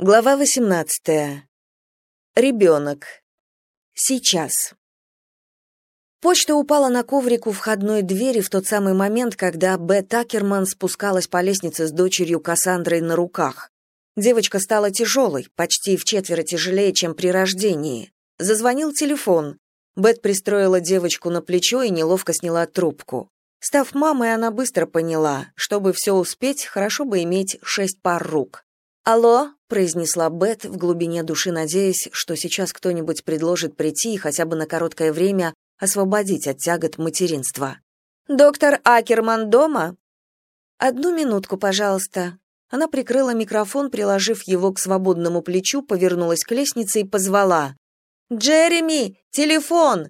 Глава 18. Ребенок. Сейчас. Почта упала на коврик у входной двери в тот самый момент, когда Бет Такерман спускалась по лестнице с дочерью Кассандрой на руках. Девочка стала тяжелой, почти в четверо тяжелее, чем при рождении. Зазвонил телефон. Бет пристроила девочку на плечо и неловко сняла трубку. Став мамой, она быстро поняла, чтобы все успеть, хорошо бы иметь шесть пар рук. «Алло», — произнесла Бет, в глубине души надеясь, что сейчас кто-нибудь предложит прийти и хотя бы на короткое время освободить от тягот материнства. «Доктор Акерман дома?» «Одну минутку, пожалуйста». Она прикрыла микрофон, приложив его к свободному плечу, повернулась к лестнице и позвала. «Джереми, телефон!»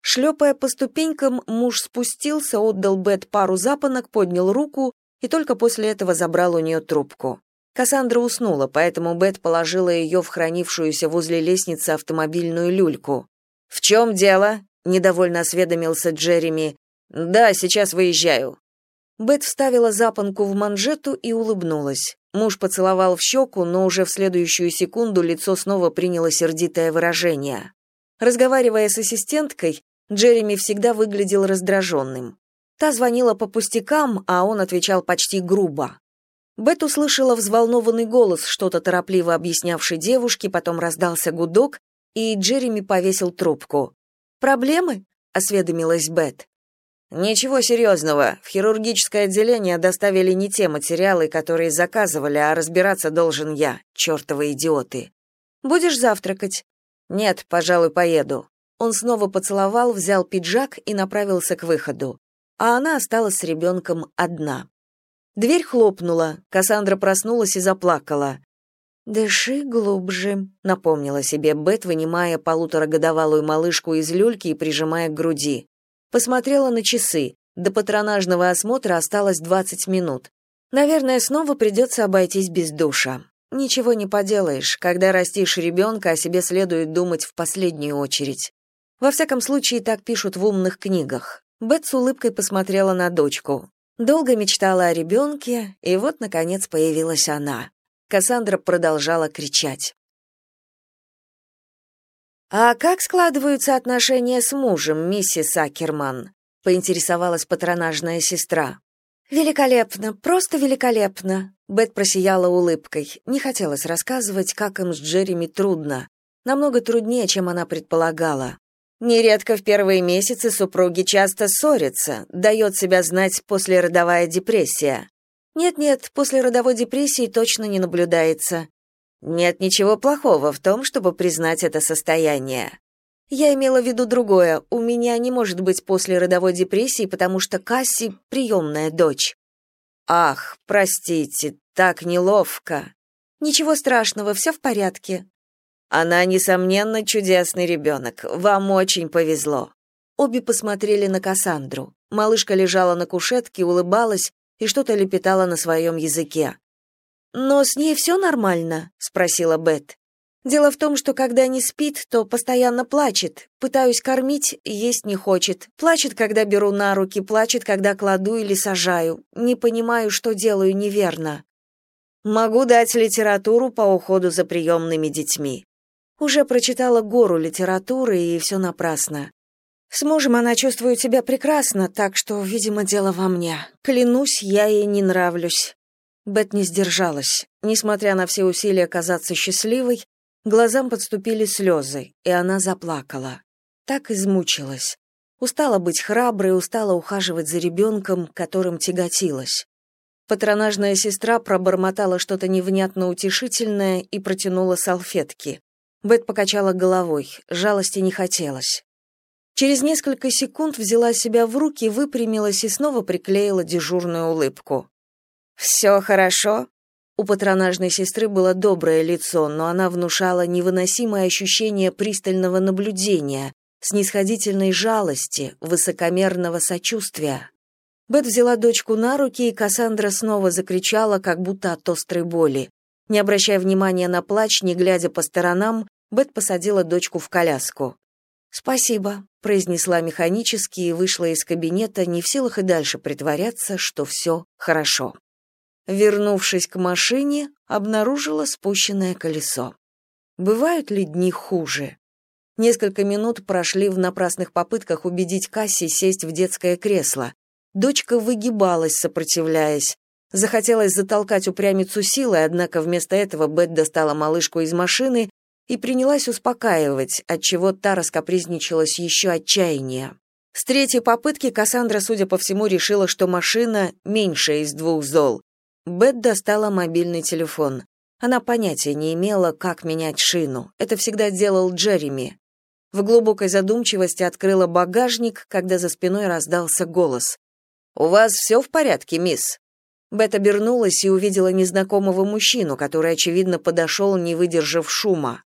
Шлепая по ступенькам, муж спустился, отдал Бет пару запонок, поднял руку и только после этого забрал у нее трубку. Кассандра уснула, поэтому Бет положила ее в хранившуюся возле лестницы автомобильную люльку. «В чем дело?» — недовольно осведомился Джереми. «Да, сейчас выезжаю». Бет вставила запонку в манжету и улыбнулась. Муж поцеловал в щеку, но уже в следующую секунду лицо снова приняло сердитое выражение. Разговаривая с ассистенткой, Джереми всегда выглядел раздраженным. Та звонила по пустякам, а он отвечал почти грубо. Бет услышала взволнованный голос, что-то торопливо объяснявший девушке, потом раздался гудок, и Джереми повесил трубку. «Проблемы?» — осведомилась Бет. «Ничего серьезного. В хирургическое отделение доставили не те материалы, которые заказывали, а разбираться должен я, чертовы идиоты». «Будешь завтракать?» «Нет, пожалуй, поеду». Он снова поцеловал, взял пиджак и направился к выходу. А она осталась с ребенком одна. Дверь хлопнула, Кассандра проснулась и заплакала. «Дыши глубже», — напомнила себе Бет, вынимая полуторагодовалую малышку из люльки и прижимая к груди. Посмотрела на часы. До патронажного осмотра осталось 20 минут. Наверное, снова придется обойтись без душа. Ничего не поделаешь, когда растишь ребенка, о себе следует думать в последнюю очередь. Во всяком случае, так пишут в умных книгах. Бет с улыбкой посмотрела на дочку. Долго мечтала о ребенке, и вот, наконец, появилась она. Кассандра продолжала кричать. «А как складываются отношения с мужем, миссис Акерман?» — поинтересовалась патронажная сестра. «Великолепно, просто великолепно!» Бет просияла улыбкой. Не хотелось рассказывать, как им с Джереми трудно. Намного труднее, чем она предполагала. Нередко в первые месяцы супруги часто ссорятся, дает себя знать послеродовая депрессия. Нет-нет, после родовой депрессии точно не наблюдается. Нет ничего плохого в том, чтобы признать это состояние. Я имела в виду другое. У меня не может быть после родовой депрессии, потому что Касси — приемная дочь. Ах, простите, так неловко. Ничего страшного, все в порядке. Она, несомненно, чудесный ребенок. Вам очень повезло. Обе посмотрели на Кассандру. Малышка лежала на кушетке, улыбалась и что-то лепетала на своем языке. «Но с ней все нормально?» — спросила Бет. «Дело в том, что когда не спит, то постоянно плачет. Пытаюсь кормить, есть не хочет. Плачет, когда беру на руки, плачет, когда кладу или сажаю. Не понимаю, что делаю неверно». «Могу дать литературу по уходу за приемными детьми», уже прочитала гору литературы, и все напрасно. С мужем она чувствует себя прекрасно, так что, видимо, дело во мне. Клянусь, я ей не нравлюсь. Бет не сдержалась. Несмотря на все усилия казаться счастливой, глазам подступили слезы, и она заплакала. Так измучилась. Устала быть храброй, устала ухаживать за ребенком, которым тяготилась. Патронажная сестра пробормотала что-то невнятно утешительное и протянула салфетки. Бет покачала головой, жалости не хотелось. Через несколько секунд взяла себя в руки, выпрямилась и снова приклеила дежурную улыбку. «Все хорошо?» У патронажной сестры было доброе лицо, но она внушала невыносимое ощущение пристального наблюдения, снисходительной жалости, высокомерного сочувствия. Бет взяла дочку на руки, и Кассандра снова закричала, как будто от острой боли. Не обращая внимания на плач, не глядя по сторонам, Бет посадила дочку в коляску. «Спасибо», — произнесла механически и вышла из кабинета, не в силах и дальше притворяться, что все хорошо. Вернувшись к машине, обнаружила спущенное колесо. Бывают ли дни хуже? Несколько минут прошли в напрасных попытках убедить Касси сесть в детское кресло. Дочка выгибалась, сопротивляясь. Захотелось затолкать упрямицу силой, однако вместо этого Бет достала малышку из машины и принялась успокаивать, отчего та раскопризничалась еще отчаяннее. С третьей попытки Кассандра, судя по всему, решила, что машина меньшая из двух зол. Бет достала мобильный телефон. Она понятия не имела, как менять шину. Это всегда делал Джереми. В глубокой задумчивости открыла багажник, когда за спиной раздался голос. «У вас все в порядке, мисс?» Бет обернулась и увидела незнакомого мужчину, который, очевидно, подошел, не выдержав шума.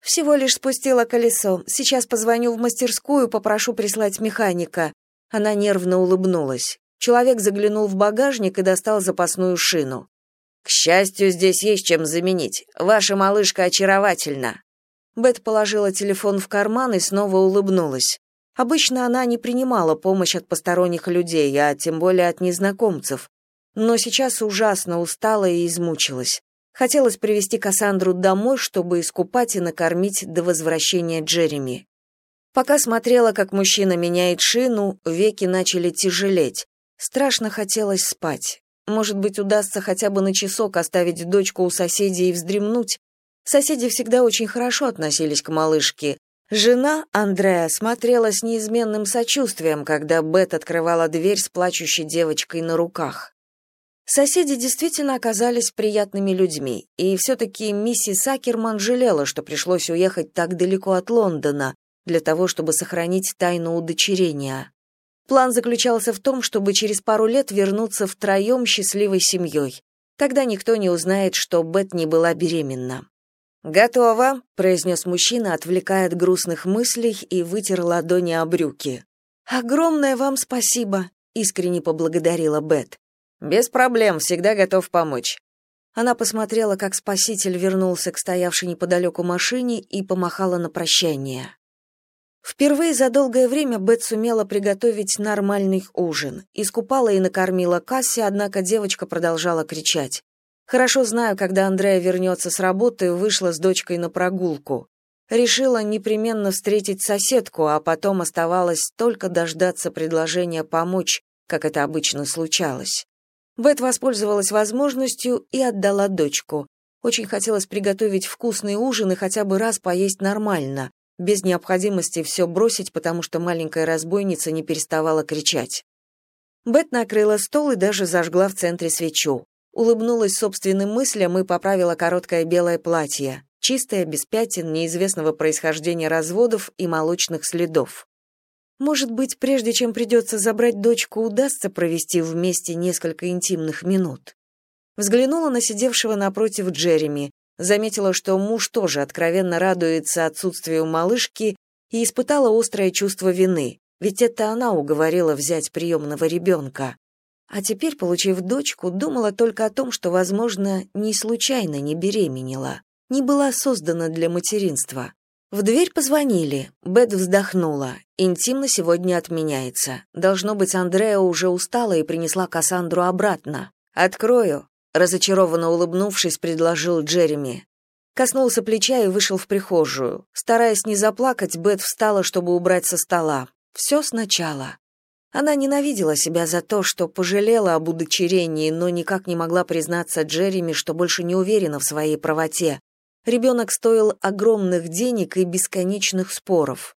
«Всего лишь спустила колесо. Сейчас позвоню в мастерскую, попрошу прислать механика». Она нервно улыбнулась. Человек заглянул в багажник и достал запасную шину. «К счастью, здесь есть чем заменить. Ваша малышка очаровательна». Бет положила телефон в карман и снова улыбнулась. Обычно она не принимала помощь от посторонних людей, а тем более от незнакомцев но сейчас ужасно устала и измучилась. Хотелось привести Кассандру домой, чтобы искупать и накормить до возвращения Джереми. Пока смотрела, как мужчина меняет шину, веки начали тяжелеть. Страшно хотелось спать. Может быть, удастся хотя бы на часок оставить дочку у соседей и вздремнуть. Соседи всегда очень хорошо относились к малышке. Жена, Андреа, смотрела с неизменным сочувствием, когда Бет открывала дверь с плачущей девочкой на руках. Соседи действительно оказались приятными людьми, и все-таки миссис Акерман жалела, что пришлось уехать так далеко от Лондона для того, чтобы сохранить тайну удочерения. План заключался в том, чтобы через пару лет вернуться втроем счастливой семьей. Тогда никто не узнает, что Бет не была беременна. «Готово», — произнес мужчина, отвлекая от грустных мыслей и вытер ладони о брюки. «Огромное вам спасибо», — искренне поблагодарила Бет. Без проблем, всегда готов помочь. Она посмотрела, как спаситель вернулся к стоявшей неподалеку машине и помахала на прощание. Впервые за долгое время Бет сумела приготовить нормальный ужин. Искупала и накормила Касси, однако девочка продолжала кричать. Хорошо знаю, когда Андрея вернется с работы, вышла с дочкой на прогулку. Решила непременно встретить соседку, а потом оставалось только дождаться предложения помочь, как это обычно случалось. Бет воспользовалась возможностью и отдала дочку. Очень хотелось приготовить вкусный ужин и хотя бы раз поесть нормально, без необходимости все бросить, потому что маленькая разбойница не переставала кричать. Бет накрыла стол и даже зажгла в центре свечу. Улыбнулась собственным мыслям и поправила короткое белое платье, чистое, без пятен, неизвестного происхождения разводов и молочных следов. Может быть, прежде чем придется забрать дочку, удастся провести вместе несколько интимных минут. Взглянула на сидевшего напротив Джереми, заметила, что муж тоже откровенно радуется отсутствию малышки и испытала острое чувство вины, ведь это она уговорила взять приемного ребенка. А теперь, получив дочку, думала только о том, что, возможно, не случайно не беременела, не была создана для материнства. В дверь позвонили. Бет вздохнула. Интим на сегодня отменяется. Должно быть, Андреа уже устала и принесла Кассандру обратно. «Открою», — разочарованно улыбнувшись, предложил Джереми. Коснулся плеча и вышел в прихожую. Стараясь не заплакать, Бет встала, чтобы убрать со стола. Все сначала. Она ненавидела себя за то, что пожалела об удочерении, но никак не могла признаться Джереми, что больше не уверена в своей правоте, Ребенок стоил огромных денег и бесконечных споров.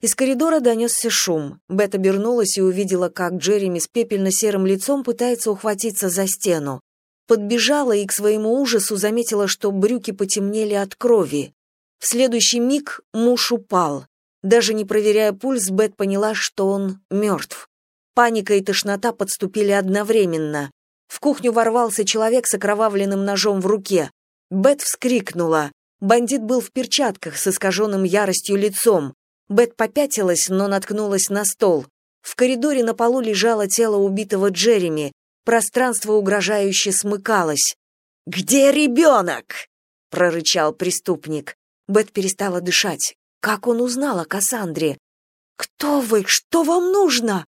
Из коридора донесся шум. Бет обернулась и увидела, как Джереми с пепельно-серым лицом пытается ухватиться за стену. Подбежала и к своему ужасу заметила, что брюки потемнели от крови. В следующий миг муж упал. Даже не проверяя пульс, Бет поняла, что он мертв. Паника и тошнота подступили одновременно. В кухню ворвался человек с окровавленным ножом в руке. Бет вскрикнула. Бандит был в перчатках с искаженным яростью лицом. Бет попятилась, но наткнулась на стол. В коридоре на полу лежало тело убитого Джереми. Пространство угрожающе смыкалось. «Где ребенок?» — прорычал преступник. Бет перестала дышать. Как он узнал о Кассандре? «Кто вы? Что вам нужно?»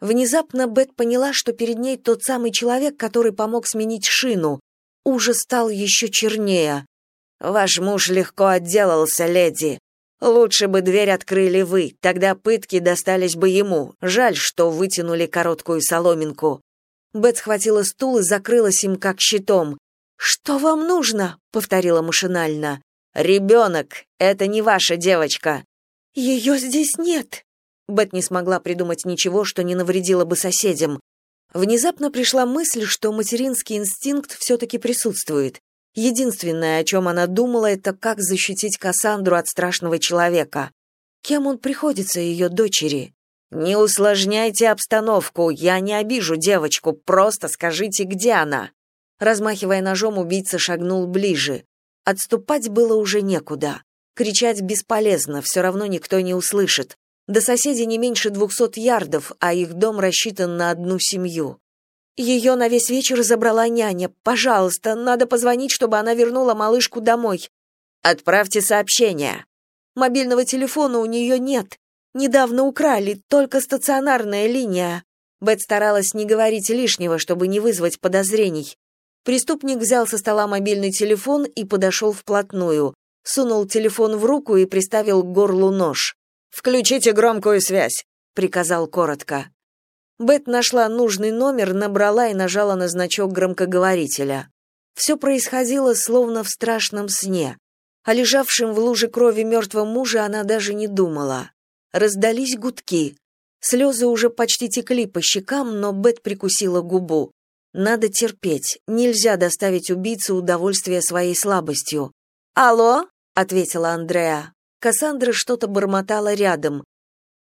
Внезапно Бет поняла, что перед ней тот самый человек, который помог сменить шину. Ужас стал еще чернее. «Ваш муж легко отделался, леди. Лучше бы дверь открыли вы, тогда пытки достались бы ему. Жаль, что вытянули короткую соломинку». Бет схватила стул и закрылась им как щитом. «Что вам нужно?» — повторила машинально. «Ребенок. Это не ваша девочка». «Ее здесь нет». Бет не смогла придумать ничего, что не навредило бы соседям. Внезапно пришла мысль, что материнский инстинкт все-таки присутствует. Единственное, о чем она думала, это как защитить Кассандру от страшного человека. Кем он приходится ее дочери? «Не усложняйте обстановку, я не обижу девочку, просто скажите, где она». Размахивая ножом, убийца шагнул ближе. Отступать было уже некуда. Кричать бесполезно, все равно никто не услышит. До соседей не меньше двухсот ярдов, а их дом рассчитан на одну семью. Ее на весь вечер забрала няня. Пожалуйста, надо позвонить, чтобы она вернула малышку домой. Отправьте сообщение. Мобильного телефона у нее нет. Недавно украли, только стационарная линия. Бет старалась не говорить лишнего, чтобы не вызвать подозрений. Преступник взял со стола мобильный телефон и подошел вплотную. Сунул телефон в руку и приставил к горлу нож. «Включите громкую связь», — приказал коротко. Бет нашла нужный номер, набрала и нажала на значок громкоговорителя. Все происходило словно в страшном сне. О лежавшем в луже крови мертвом муже она даже не думала. Раздались гудки. Слезы уже почти текли по щекам, но Бет прикусила губу. Надо терпеть, нельзя доставить убийце удовольствие своей слабостью. «Алло?» — ответила Андреа. Кассандра что-то бормотала рядом.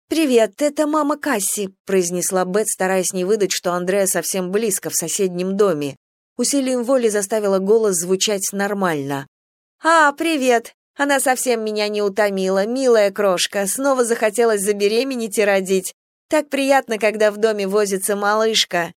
«Привет, это мама Касси», — произнесла Бет, стараясь не выдать, что Андреа совсем близко, в соседнем доме. Усилием воли заставила голос звучать нормально. «А, привет! Она совсем меня не утомила, милая крошка, снова захотелось забеременеть и родить. Так приятно, когда в доме возится малышка».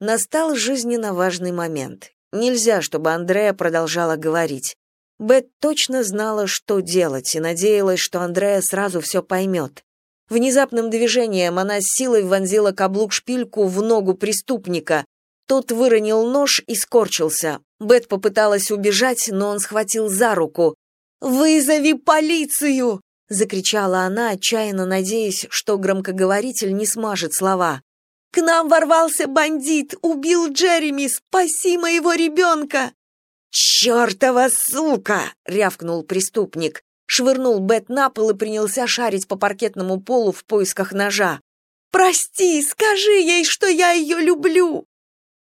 Настал жизненно важный момент. Нельзя, чтобы Андреа продолжала говорить. Бет точно знала, что делать, и надеялась, что Андреа сразу все поймет. Внезапным движением она с силой вонзила каблук-шпильку в ногу преступника. Тот выронил нож и скорчился. Бет попыталась убежать, но он схватил за руку. «Вызови полицию!» — закричала она, отчаянно надеясь, что громкоговоритель не смажет слова. «К нам ворвался бандит! Убил Джереми! Спаси моего ребенка!» «Чертова сука!» — рявкнул преступник. Швырнул Бет на пол и принялся шарить по паркетному полу в поисках ножа. «Прости, скажи ей, что я ее люблю!»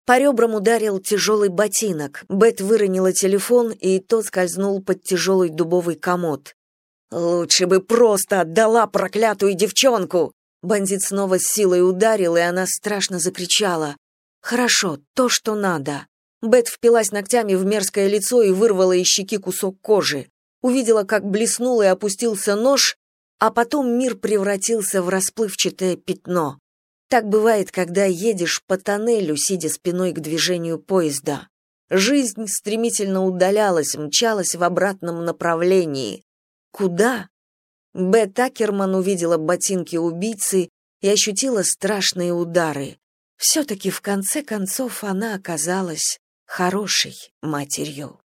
По ребрам ударил тяжелый ботинок. Бет выронила телефон, и тот скользнул под тяжелый дубовый комод. «Лучше бы просто отдала проклятую девчонку!» Бандит снова с силой ударил, и она страшно закричала. «Хорошо, то, что надо». Бет впилась ногтями в мерзкое лицо и вырвала из щеки кусок кожи. Увидела, как блеснул и опустился нож, а потом мир превратился в расплывчатое пятно. Так бывает, когда едешь по тоннелю, сидя спиной к движению поезда. Жизнь стремительно удалялась, мчалась в обратном направлении. Куда? Бет Акерман увидела ботинки убийцы и ощутила страшные удары. Все-таки в конце концов она оказалась хорошей матерью.